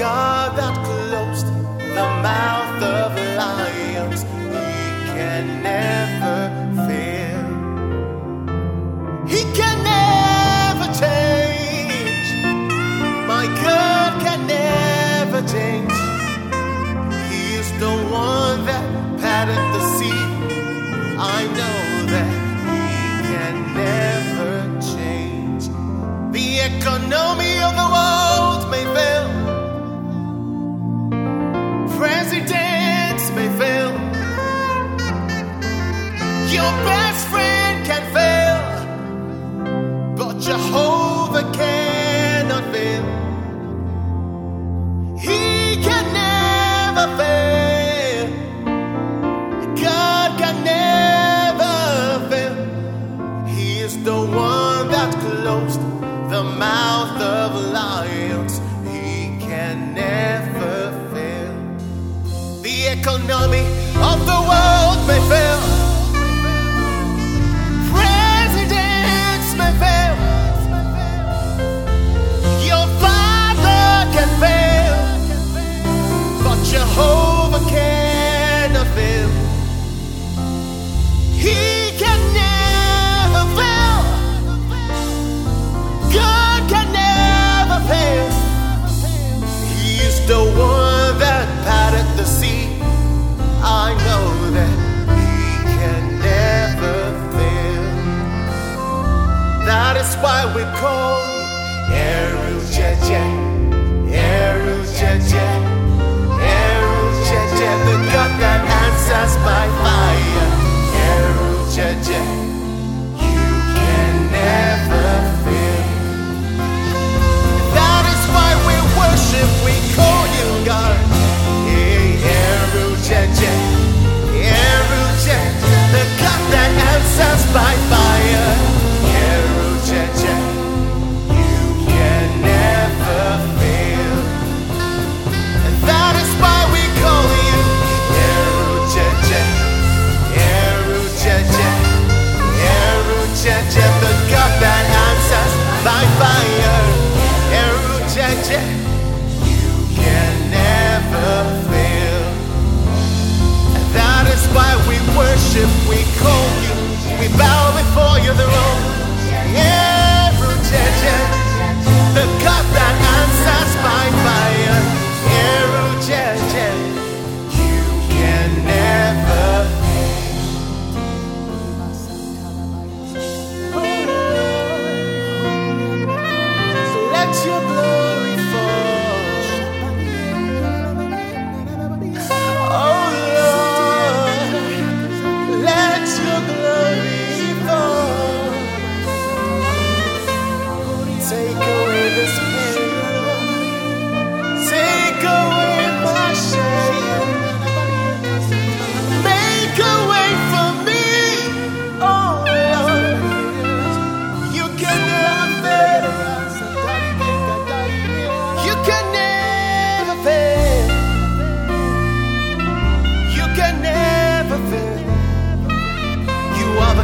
God that closed the mouth of lions, He can never fail. He can never change. My God can never change. He is the one that patterned the sea. I know that He can never change. The economy of the world. Your best friend can fail, but Jehovah cannot fail. He can never fail. God can never fail. He is the one that closed the mouth of lions. He can never fail. The economy of the world may fail. Jehovah fail. He can never fail. God can never fail. He is the one that parted the sea. I know that He can never fail. That is why we call. let you